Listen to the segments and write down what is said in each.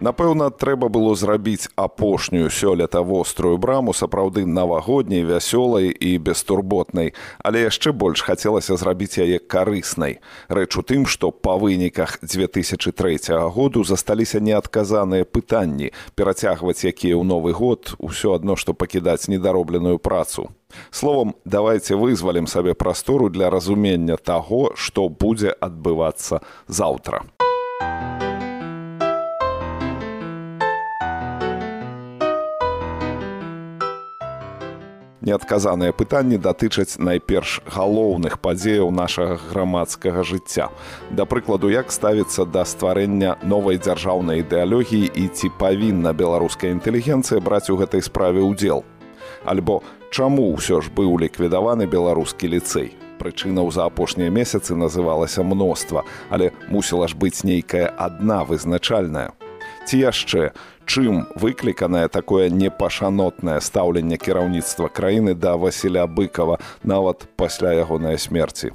Напэўна, трэба было зрабіць апошнюю сёлета вострую браму сапраўды навагодняй, вясёлай і бестурботнай, але яшчэ больш хацелася зрабіць яе карыснай. Рэч у тым, што па выніках 2003 году засталіся неадказаныя пытанні, перацягваць якія ў новы год усё адно, што пакідаць недаробленую працу. Словом, давайте вызвалім сабе прастору для разумення таго, што будзе адбывацца заўтра. Неадказаныя пытанні датычаць найперш галоўных падзеяў нашага грамадскага жыцця. Да прыкладу, як ставіцца да стварэння новай дзяржаўнай ідэалогіі і ці павінна беларуская інтэлігенцыя браць у гэтай справе ўдзел. Альбо чаму ўсё ж быў ліквідаваны беларускі ліцэй. Прычынаў за апошнія месяцы называлася мноства, але мусіла ж быць нейкая адна вызначальная. Ці яшчэ чым выкліканае такое непашанотнае стаўленне кіраўніцтва краіны да Васіля быкова нават пасля ягонай смерці.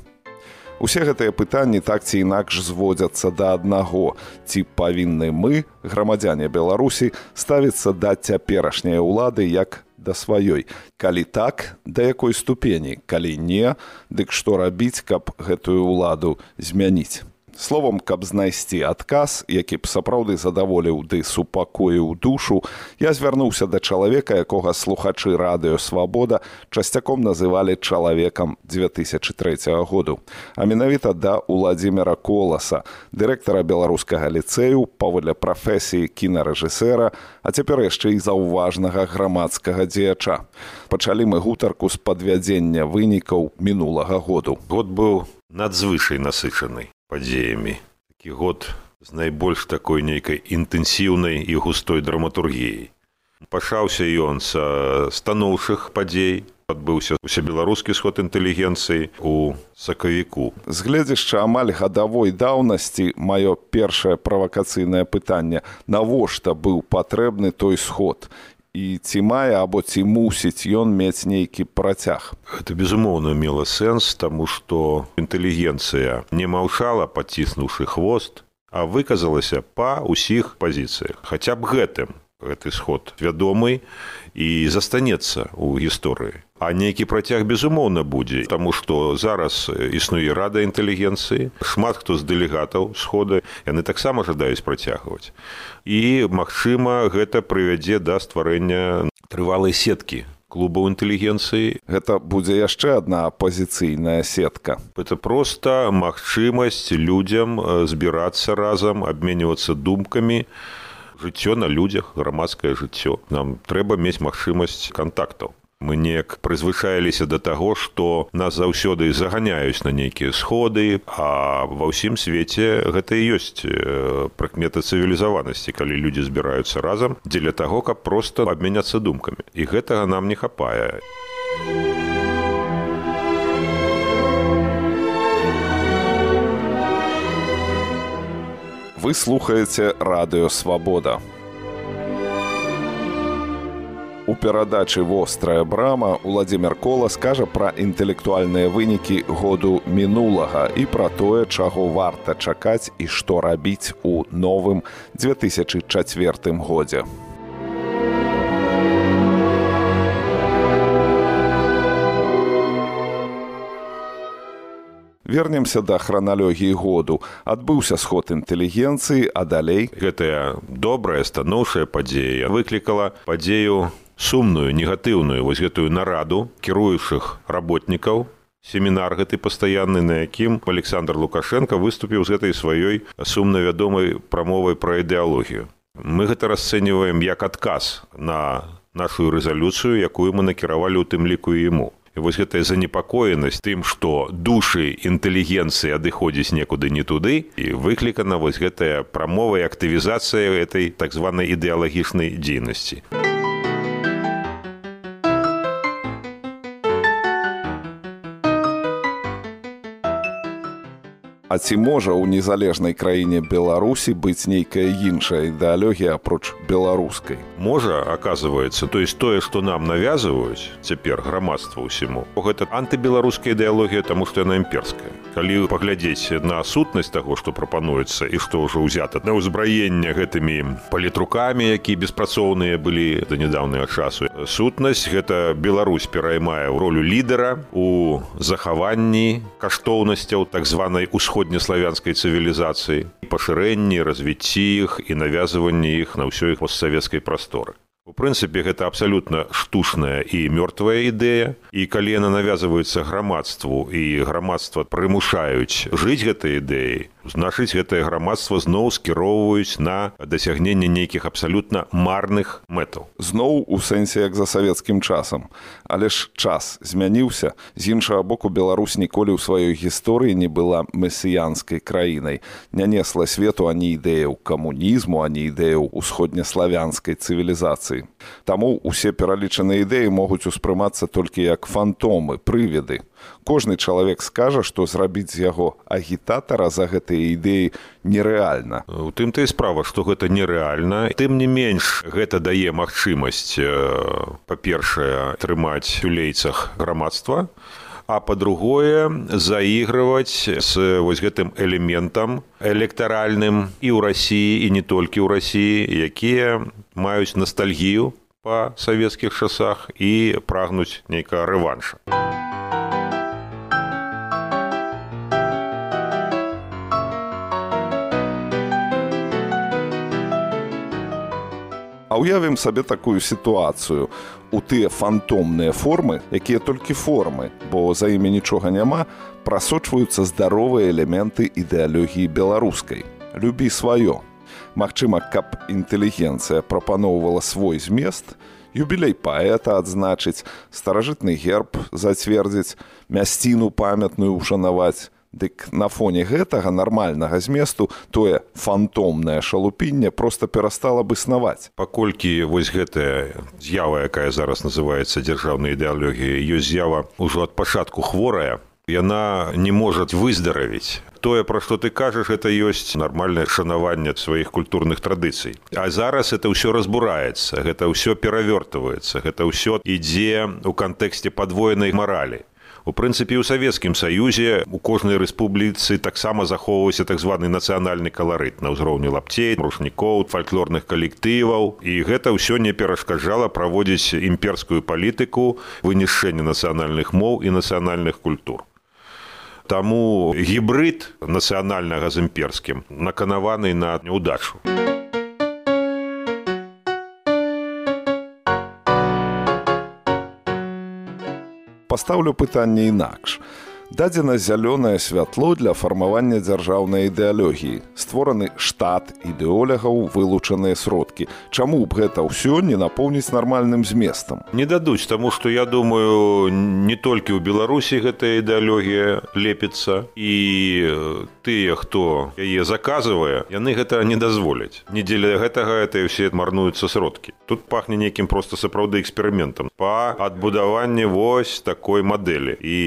Усе гэтыя пытанні так ці інакш зводзяцца да аднаго, ці павінны мы, грамадзяне Беларусі, ставіцца да цяперашняй улады як да сваёй. Калі так, да якой ступені, калі не, дык што рабіць, каб гэтую ўладу змяніць. Словом, каб знайсці адказ, які б сапраўды задаволіў ды супакоіў душу, я звярнуўся да чалавека, якога слухачы радыё свабода часцяком называлі чалавекам 2003 году. А менавіта да Уладзіміра Коласа, дырэктара беларускага ліцэю, паводле прафесіі кінарэжысэра, а цяпер яшчэ і заўважнага грамадскага дзеяча. Пачалі мы гутарку з падвядзення вынікаў мінулага году. Год быў надзвычай насычаны падзеямі. Такі год з найбольш такой нейкай інтэнсіўнай і густой драматургіяй. Пачаўся ён са станоўчых падзей адбыўся усебеларускі сход інтэлігенцыі у сакавіку. З гледзяшча амаль гадавой даўнасці маё першае правакацыйнае пытанне навошта быў патрэбны той сход і ці мае або ці мусіць ён мець нейкі працяг. Это безумоўна мела сэнс таму што інтэлігенцыя не маўчала паціснуўшы хвост а выказалася па ўсіх пазіцыях. Хаця б гэтым гэты сход вядомы і застанецца ў гісторыі А нейкі працяг безумоўна будзе, Таму што зараз існуе рада інтэлігенцыі, шмат хто з дэлегатаў схода яны таксама жадаюць працягваць. І магчыма, гэта прывядзе да стварэння трывалай сеткі клубаў інтэлігенцыі. Гэта будзе яшчэ адна апозіцыйная сетка. Это проста магчымасць людзям збірацца разам, абменьвацца думкамі, жыццё на людзях, грамадскае жыццё. Нам трэба мець магчымасць кантактаў. Мы неяк прызвычаіліся да таго што нас заўсёды заганяюць на нейкія сходы а ва ўсім свеце гэта і ёсць прыкмета цывілізаванасці калі людзі збіраюцца разам дзеля таго каб проста абмяняцца думкамі. І гэтага нам не хапае вы слухаеце радыё свабода У перадачы вострая брама Владзімир Кола скажа пра інтэлектуальныя вынікі году мінулага і пра тое, чаго варта чакаць і што рабіць у новым 2004 годзе. Вернемся да храналогіі году. Адбыўся сход інтэлігенцыі, а далей? Гэтая добрая станоўшая падзея выклікала падзею сумную негатыўную вось гэтую нараду кіруючых работнікаў. Семінар гэты пастаянны на якім александр лукашенко выступіў з гэтай сваёй сумна вядомай прамовай пра ідэалогію. Мы гэта расцэньваем як адказ на нашу рэзалюцыю якую мы накіравалі ў тым ліку ему. І вось гэтая занепакоенасць тым што душы інтэлігенцыі адыходзіць некуды не туды і выклікана вось гэтая прамовая актывізацыя этой так званай ідэалагічнай дзейнасці А ці можа ў незалежнай краіне Беларусі быць нейкая іншая ідэалогія апроч беларускай? Можа, аказваецца, то есть тое, што нам навязваюць цяпер грамадства ўсіму. Гэта антыбеларуская ідэалогія, таму што яна імперская. Калі паглядзець на сутнасць таго, што прапануецца і што ўжо ўзята на ўзбраенне гэтымі палітрукамі, якія беспрацоўныя былі да нядаўнага часу. Сутнасць гэта Беларусь пераймае ў ролю лідара у захаванні каштоўнасцяў так званай усход усходнеславянскай цывілізацыі пашырэнні развіцці іх і навязванні іх на ўсёй постсавецкай прасторы У прынцыпе гэта абсалютна штучная і мёртвая ідэя і калі яна навязваецца грамадству і грамадства прымушаюць жыць гэтай ідэяй значыць гэтае грамадства зноў скіроўваюць на дасягненне нейкіх абсалютна марных мэтаў зноў у сэнсе як за савецкім часам але ж час змяніўся з іншага боку Беларусь ніколі ў сваёй гісторыі не была месіянскай краінай не несла свету ані ідэяў камунізму ані ідэяў усходнеславянскай цывілізацыі. Таму усе пералічаныя ідэі могуць успрымацца толькі як фантомы, прыведы. Кожны чалавек скажа, што зрабіць з яго агітатара за гэтыя ідэі нерэальна. У тым ты справа, што гэта нерэальна. Тым не менш гэта дае магчымасць, па-першае, трымаць у лейцах грамадства, а па-другое заігрываць з вось гэтым элементам электаральным і ў рассіі і не толькі ў рассіі якія маюць ностальгію па савецкіх часах і прагнуць нейкага рэванша А ўявім сабе такую сітуацыю у тыя фантомныя формы, якія толькі формы, бо за імі нічога няма, прасочваюцца здаровыя элементы ідэалогіі беларускай. Любі сваё. Магчыма, каб інтэлігенцыя прапаноўвала свой змест, юбілей паэта адзначыць, старажытны герб зацвердзіць, мясціну памятную ўшанаваць, Дык на фоне гэтага нармальнага зместу тое фантомнае шалупінне проста перастала бы снаваць. Паколькі вось гэтая з'ява, якая зараз называецца дзяржаўнай ідэалогіяй, ёсць з'ява ўжо ад пачатку хворая, яна не можа выздаравіць. Тое, пра што ты кажаш, гэта ёсць нармальнае шанаванне сваіх культурных традыцый. А зараз это ўсё разбураецца, гэта ўсё перавёртваецца, гэта ўсё ідзе ў кантэксце падвоенай маралі. У прынцыпе ў савецкім саюзе у кожнай рэспубліцы таксама захоўваўся так званы нацыянальны каларыт на ўзроўні лапцей рушнікоў фальклорных калектываў і гэта ўсё не перашкаджала праводзіць імперскую палітыку вынішэння нацыянальных моў і нацыянальных культур Таму гібрид нацыянальнага з імперскім наканаваны на няўдачу. Пастаўлю пытанне інакш дадзена зялёнае святло для фармавання дзяржаўнай ідэалогіі. Створаны штат ідэолягаў вылучаныя сродкі. Чаму б гэта ўсё не напоўніць нармальным зместам? Не дадуць таму што я думаю не толькі ў беларусі гэтая ідэалогія лепіцца і тыя хто яе заказвае яны гэта не дазволяць. Не дзеля гэтага это ўсе марнуюцца сродкі. Тут пахне нейкім проста сапраўды эксперыментам. Па адбудаванні вось такой мадэлі. І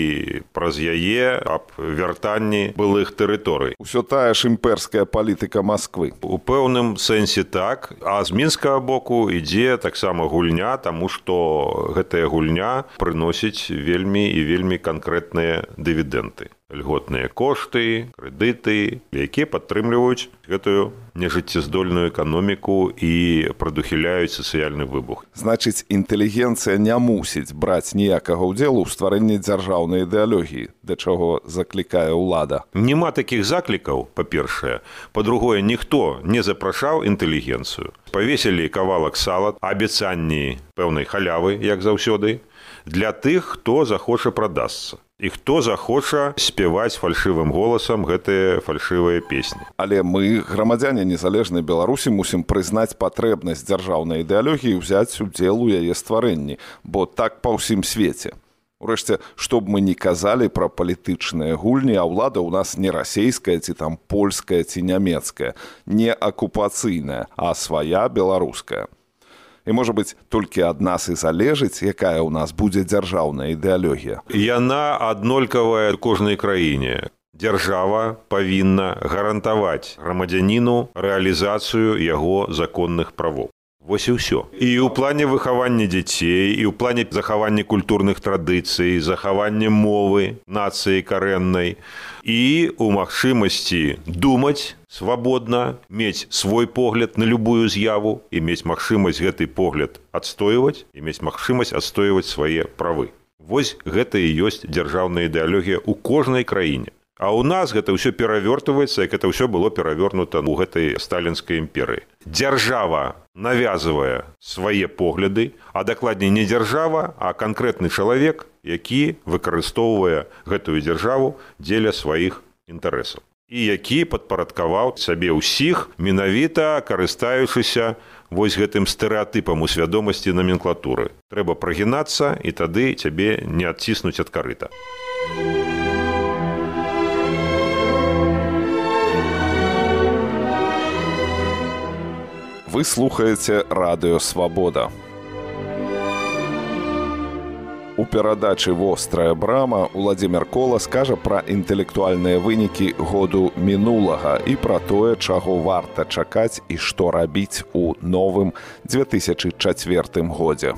праз яе аб вяртанні былых тэрыторый. Усё тая ж імперская палітыка Масквы. У пэўным сэнсе так, а з мінскага боку ідзе таксама гульня, таму што гэтая гульня прыносіць вельмі і вельмі канкрэтныя дывідэнты льготныя кошты, крэдыты, якія падтрымліваюць гэтую нежыццяздольную эканоміку і прадухіляюць сацыяльны выбух. Значыць, інтэлігенцыя не мусіць браць ніякага ўдзелу ў стварэнні дзяржаўнай ідэалогіі, да чаго заклікае ўлада. Нема такіх заклікаў, па-першае, па-другое, ніхто не запрашаў інтэлігенцыю. Павесілі кавалак сала, абяцанні пэўнай халявы, як заўсёды, для тых, хто захоча прадасца і хто захоча спяваць фальшывым голасам гэтыя фальшывыя песні. Але мы грамадзяне незалежнай беларусі мусім прызнаць патрэбнасць дзяржаўнай ідэалогіі ўзяць удзел у яе стварэнні, бо так па ўсім свеце. Урэшце, што б мы не казалі пра палітычныя гульні, а ўлада ў нас не расійская ці там польская ці нямецкая, не акупацыйная, а свая беларуская і можа быць толькі ад нас і залежыць якая ў нас будзе дзяржаўная ідэалогія яна аднолькавая кожнай краіне дзяржава павінна гарантаваць грамадзяніну рэалізацыю яго законных правоў Вось і ўсё. І ў плане выхавання дзяцей і ў плане захавання культурных традыцый, захавання мовы нацыі карэннай і у магчымасці думаць свабодна, мець свой погляд на любую з'яву і мець магчымасць гэты погляд адстойваць і мець магчымасць адстойваць свае правы. Вось гэта і ёсць дзяржаўная ідэалогія ў кожнай краіне. А ў нас гэта ўсё перавёртваецца, як это ўсё было перавернута ў гэтай сталінскай імперыі. Дзяржава навязывае свае погляды, а дакладней не дзяржава, а канкрэтны чалавек, які выкарыстоўвае гэтую дзяржаву дзеля сваіх інтарэсаў. І які падпарадкаваў сабе ўсіх, менавіта карыстаючыся вось гэтым стэеатыпам у свядомасці наменклатуры. Трэба прагінацца і тады цябе не адціснуць ад карыта. Вы слухаеце радыё свабода. У перадачы вострая брама Владзімир Кола скажа пра інтэлектуальныя вынікі году мінулага і пра тое, чаго варта чакаць і што рабіць у новым 2004 годзе.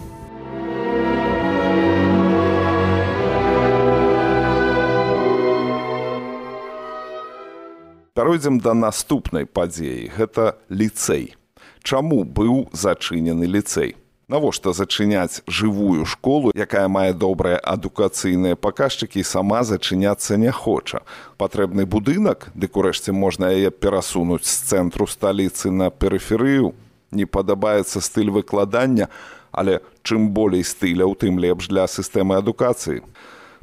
Пяройдзем да наступнай падзеі, гэта ліцэй чаму быў зачынены ліцэй? Навошта зачыняць жывую школу якая мае добрыя адукацыйныя паказчыкі сама зачыняцца не хоча? Патрэбны будынак дык урэшце можна яе перасунуць з цэнтру сталіцы на перыферыю? Не падабаецца стыль выкладання але чым болей стыляў тым лепш для сістэмы адукацыі.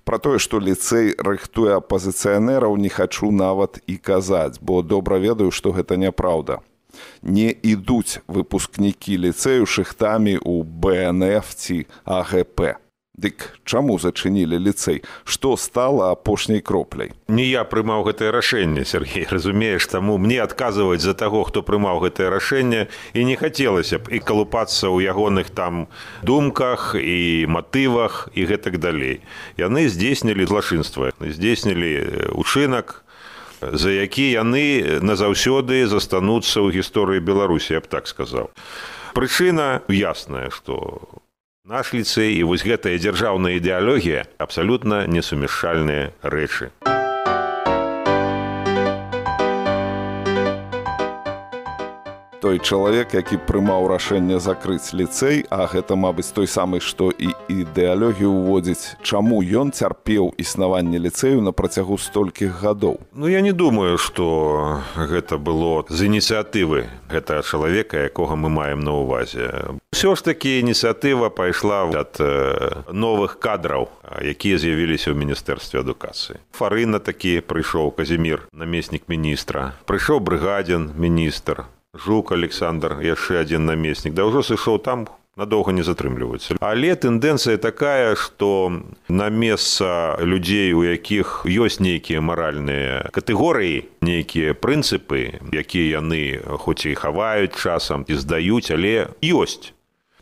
Пра тое, што ліцэй рыхтуе апазіцыянераў не хачу нават і казаць, бо добра ведаю, што гэта няпраўда не ідуць выпускнікі ліцэю шыхтамі ў бнф ці агп дык чаму зачынілі ліцэй? Што стала апошняй кропляй? Не я прымаў гэтае рашэнне Сергей разумееш таму мне адказваць за таго хто прымаў гэтае рашэнне і не хацелася б і калупацца ў ягоных там думках і матывах і гэтак далей. Яны здзейснілі злашынства здзейснілі учынак за які яны назаўсёды застануцца ў гісторыі беларусі я б так сказаў. Прычына ясная што наш ліцэй і вось гэтая дзяржаўная ідэалогія абсалютна несумяшальныя рэчы. а той чалавек які прымаў рашэнне закрыць ліцэй а гэта мабыць той самы што і ідэалогію ўводзіць. Чаму ён цярпеў існаванне ліцэю на працягу столькіх гадоў? Ну я не думаю что гэта было з ініцыятывы гэтага чалавека якога мы маем на увазе ўсё ж такі ініцыятыва пайшла ад новых кадраў якія з'явіліся ў міністэрстве адукацыі. Фарына такі прыйшоў казімир намеснік міністра. Прыйшоў брыгадзін міністр жук александр яшчэ адзін намеснік да ўжо сышоў там надоўга не затрымліваюцца але тэндэнцыя такая што на месца людзей у якіх ёсць нейкія маральныя катэгорыі нейкія прынцыпы якія яны хоць і хаваюць часам і здаюць але ёсць.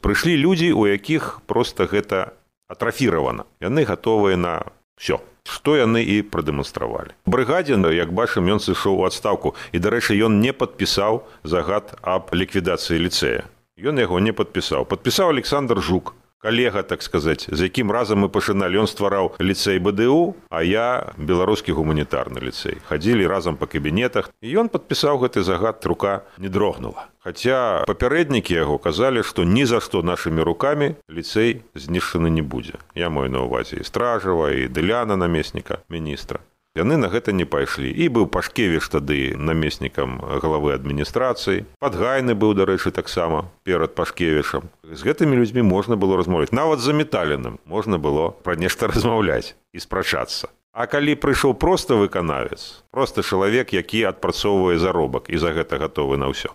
Прыйшлі людзі у якіх проста гэта атрафіравана. Яны гатовыя на все што яны і прадэманстравалі. Брыгадзін, як бачым, ён сышоў у адстаўку і, дарэчы, ён не падпісаў загад аб ліквідацыі ліцэя. Ён яго не падпісаў. Падпісаў Александр Жук, калега так сказаць з якім разам мы пачыналі ён ствараў ліцэй бДУ а я беларускі гуманітарны ліцэй. Хадзілі разам па кабінетах. І ён падпісаў гэты загад рука не дрогнула. Хаця папярэднікі яго казалі што ні за што нашымі рукамі ліцэй знішчаны не будзе. Я мой на увазе і стражава і дыляна намесніка міністра Яны на гэта не пайшлі. І быў пашкевіш тады намеснікам галавы адміністрацыі. Падгайны быў дарэчы таксама перад пашкевішам з гэтымі людзьмі можна было размовіць нават за металеным можна было пра нешта размаўляць і спрачацца. А калі прыйшоў просто выканавец просто чалавек які адпрацоўвае заробак і за гэта гатовы на ўсё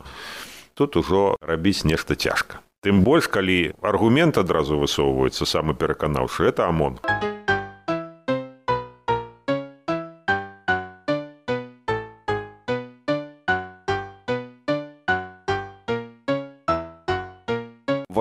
тут ужо рабіць нешта цяжка. Тым больш калі аргумент адразу высоўваецца самы пераканаўшы это амон а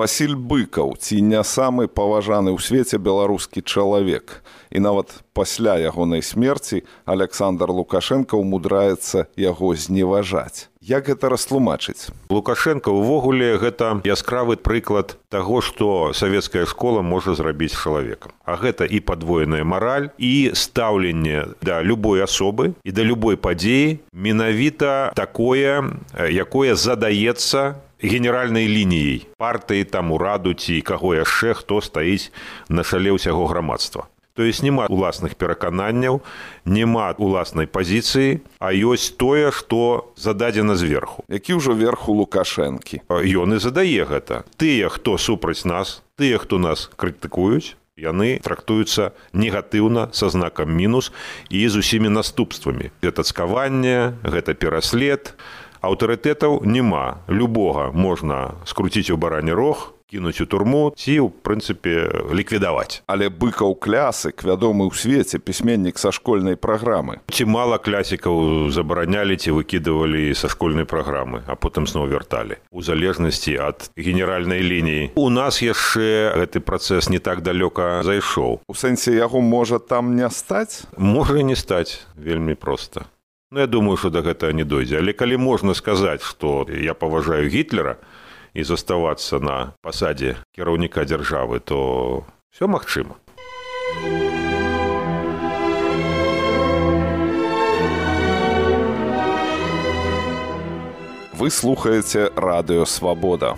Васіль быкаў ці не самы паважаны ў свеце беларускі чалавек. І нават пасля ягонай смерці александр лукашенко ўмудраецца яго зневажаць. Як гэта растлумачыць? Лукашенко ўвогуле гэта яскравы прыклад таго што савецкая школа можа зрабіць чалавекам. А гэта і падвоеная мараль і стаўленне да любой асобы і да любой падзеі менавіта такое якое задаецца генеральнай лініяй партыі там ураду ці каго яшчэ хто стаіць на шале ўсяго грамадства. То есть няма уласных перакананняў няма уласнай пазіцыі а ёсць тое што зададзена зверху. Які ўжо верху лукашэнкі. Ён і задае гэта. Тыя хто супраць нас тыя хто нас крытыкуюць яны трактуюцца негатыўна са знакам мінус і з усімі наступствамі. Гэта цкаванне гэта пераслед аўтарытэтаў няма. Любога можна скруціць у баране рог кінуць у турму ці ў прынцыпе ліквідаваць. Але быкаў клясык вядомы ў свеце пісьменнік са школьнай праграмы. Ці мала клясікаў забаранялі ці выкідывалі са школьнай праграмы а потым зноў вярталі. У залежнасці ад генеральнай лініі. У нас яшчэ гэты працэс не так далёка зайшоў. У сэнсе яго можа там не стаць? Можа не стаць. Вельмі проста Ну, я думаю, што да гэтага не дойдзе, але калі можна сказаць, што я паважаю гітлера, і заставацца на пасадзе кіраўніка дзяржавы то все магчыма вы слухаеце радыё свабода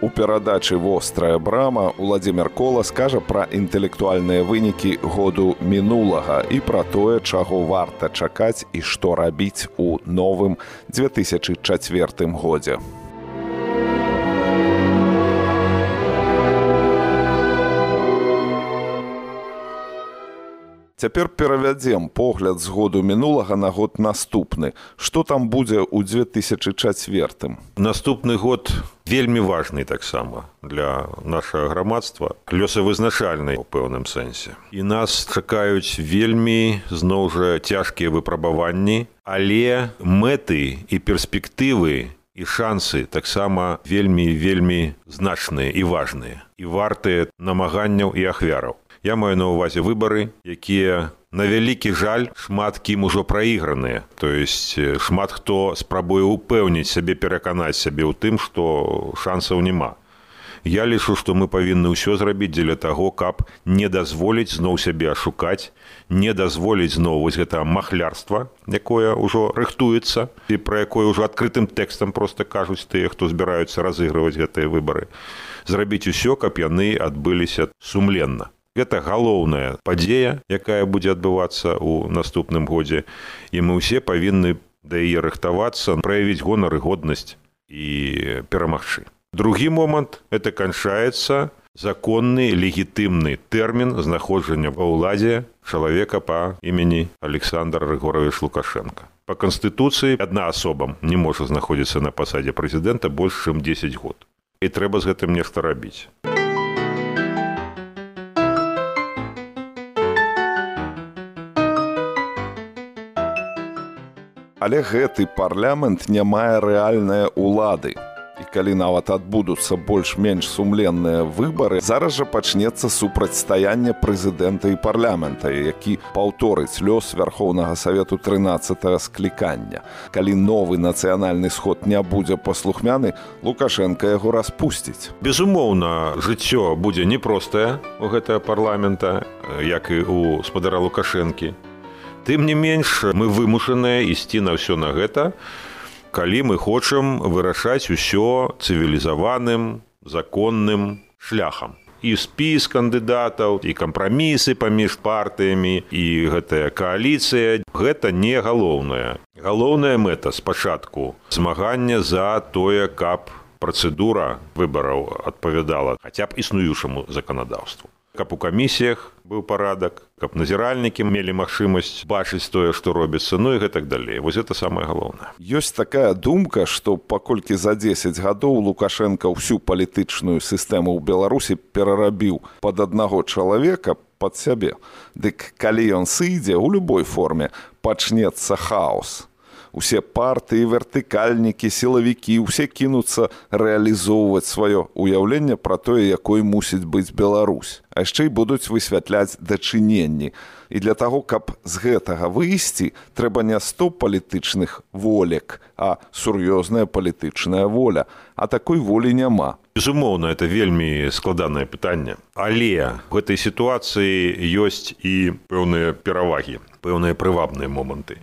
У перадачы вострая брама Владзімир Кола скажа пра інтэлектуальныя вынікі году мінулага і пра тое, чаго варта чакаць і што рабіць у новым 2004 годзе. Цяпер перавядзем погляд з году мінулага на год наступны. Што там будзе ў 2004. Наступны год вельмі важны таксама для нашага грамадства, лёсавызначальны ў пэўным сэнсе. І нас чакаюць вельмі зноў жа цяжкія выпрабаванні, але мэты і перспектывы і шансы таксама вельмі вельмі значныя і важныя і вартыя намаганняў і ахвяраў. Я маю на ўвазе выбары, якія на вялікі жаль шмат кім ужо праіграныя. То есть шмат хто спрабуе ўпэўніць сябе пераканаць сябе ў тым, што шансаў няма. Я лічу, што мы павінны ўсё зрабіць дзеля таго, каб не дазволіць зноў сябе ашукаць, не дазволіць зноў вось гэта махлярства, якое ўжо рыхтуецца і пра якое ўжо адкрытым тэкстам проста кажуць тыя, хто збіраюцца разыгрываць гэтыя выбары. Зрабіць усё, каб яны адбыліся сумленна гэта галоўная падзея якая будзе адбывацца ў наступным годзе. І мы ўсе павінны да яе рыхтавацца праявіць гонар і годнасць і перамагчы. Другі момант это канчаецца законны легітымны тэрмін знаходжання ва ўладзе чалавека па імені александр рыгорович лукашенко. По канстытуцыі адна асобам не можа знаходзіцца на пасадзе прэзідэнта больш чым 10 год. І трэба з гэтым нешта рабіць Але гэты парламент не мае рэальныя ўлады. І калі нават адбудуцца больш-менш сумленныя выбары, зараз жа пачнецца супрацьстаянне прэзідэнта і парламента, які паўторыць лёс вярхоўнага савету 13 склікання. Калі новы нацыянальны сход не будзе паслухмяны, Лукашенко яго распусціць. Безумоўна, жыццё будзе непростае у гэтага парламента, як і у спадара Лукашэнкі тым не менш мы вымушаныя ісці на ўсё на гэта калі мы хочам вырашаць усё цывілізаваным законным шляхам. І спіс кандыдатаў і кампрамісы паміж партыямі і гэтая кааліцыя гэта не галоўная галоўная мэта спачатку змагання за тое каб працэдура выбараў адпавядала хаця б існуючаму заканадаўству каб у камісіях быў парадак каб назіральнікі мелі магчымасць бачыць тое што робіцца ну і гэтак далей. Вось это самае галоўнае. Ёсць такая думка што паколькі за 10 гадоў лукашенко ўсю палітычную сістэму ў беларусі перарабіў под аднаго чалавека под сябе. Дык калі ён сыдзе ў любой форме пачнецца хаос усе партыі вертыкальнікі сілавікі усе кінуцца рэалізоўваць сваё уяўленне пра тое якой мусіць быць Беларусь. А яшчэ і будуць высвятляць дачыненні. І для таго каб з гэтага выйсці трэба не сто палітычных волек а сур'ёзная палітычная воля. А такой волі няма. Безумоўна это вельмі складанае пытанне. Але гэтай сітуацыі ёсць і пэўныя перавагі пэўныя прывабныя моманты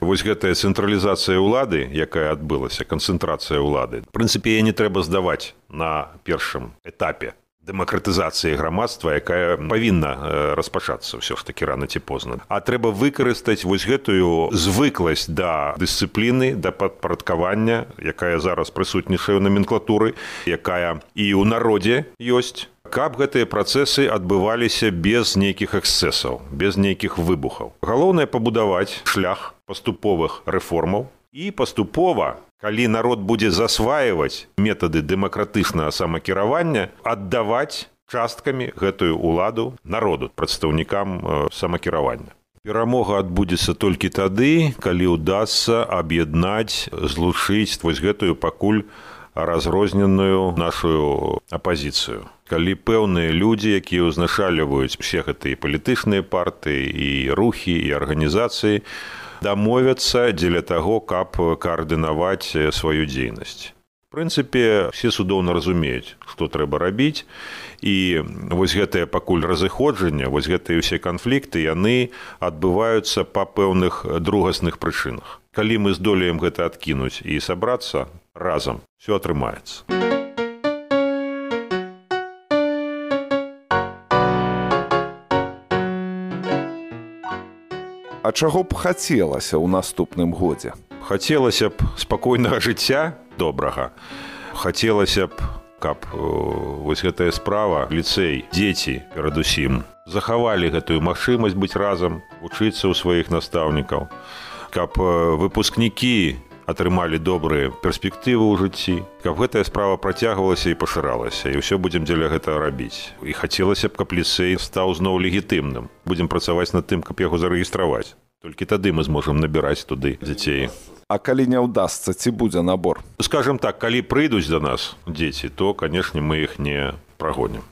вось гэтая цэнтралізацыя ўлады якая адбылася канцэнтрацыя ўлады. Прынцыпе не трэба здаваць на першым этапе дэмакратызацыі грамадства якая павінна э, распачацца ўсё ж такі рана ці позна. А трэба выкарыстаць вось гэтую звыкласць да дысцыпліны да падпарадкавання якая зараз прысутнічае ў наменклатуры якая і ў народзе ёсць каб гэтыя працэсы адбываліся без нейкіх эксцэсаў без нейкіх выбухаў. Галоўнае пабудаваць шлях паступовых рэформаў. І паступова калі народ будзе засваиваць метады дэмакратычнага самакіравання аддаваць часткамі гэтую ўладу народу прадстаўнікам самакіравання. Перамога адбудзецца толькі тады калі ўдасся аб'яднаць злучыць вось гэтую пакуль разрозненую нашу апазіцыю калі пэўныя людзі якія ўзначальваюць усе гэтыя палітычныя партыі і рухі і арганізацыі дамовяцца дзеля таго каб каардынаваць сваю дзейнасць прынцыпе все судоўна разумеюць што трэба рабіць і вось гэтае пакуль разыходжанне вось гэтыя ўсе канфлікты яны адбываюцца па пэўных другасных прычынах. Калі мы здолеем гэта адкінуць і сабрацца разам все атрымаецца А чаго б хацелася ў наступным годзе? Хацелася б спакойнага жыцця добрага. Хацелася б, каб вось гэтая справа ліцэй, дзеці перадусім захавалі гэтую магчымасць быць разам, вучыцца ў сваіх настаўнікаў, каб выпускнікі атрымалі добрыя перспектывы ў жыцці, каб гэтая справа працягвалася і пашыралася і ўсё будзем дзеля гэтага рабіць. І хацелася б, каб ліцэй стаў зноў легітымным. будзем працаваць над тым, каб яго зарэгістраваць. Толькі тады мы зможам набіраць туды дзяцей. А калі не ўдасца ці будзе набор скажем так калі прыйдуць да нас дзеці то канешне мы іх не прагонім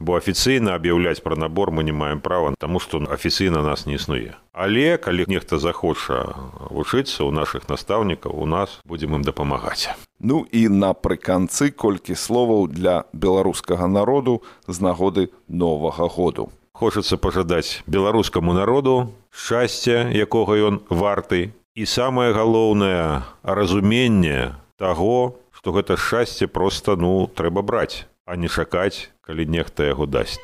бо афіцыйна аб'яўляць пра набор мы не маем права таму што афіцыйна нас не існуе але калі нехта захоча вучыцца ў нашых настаўнікаў у нас будзем ім дапамагаць ну і напрыканцы колькі словаў для беларускага народу з нагоды новага году. Хочацца пажадаць беларускаму народу шчасця якога ён варты і самае галоўнае разуменне таго што гэта шчасце проста ну трэба браць а не чакаць калі нехта яго дасць.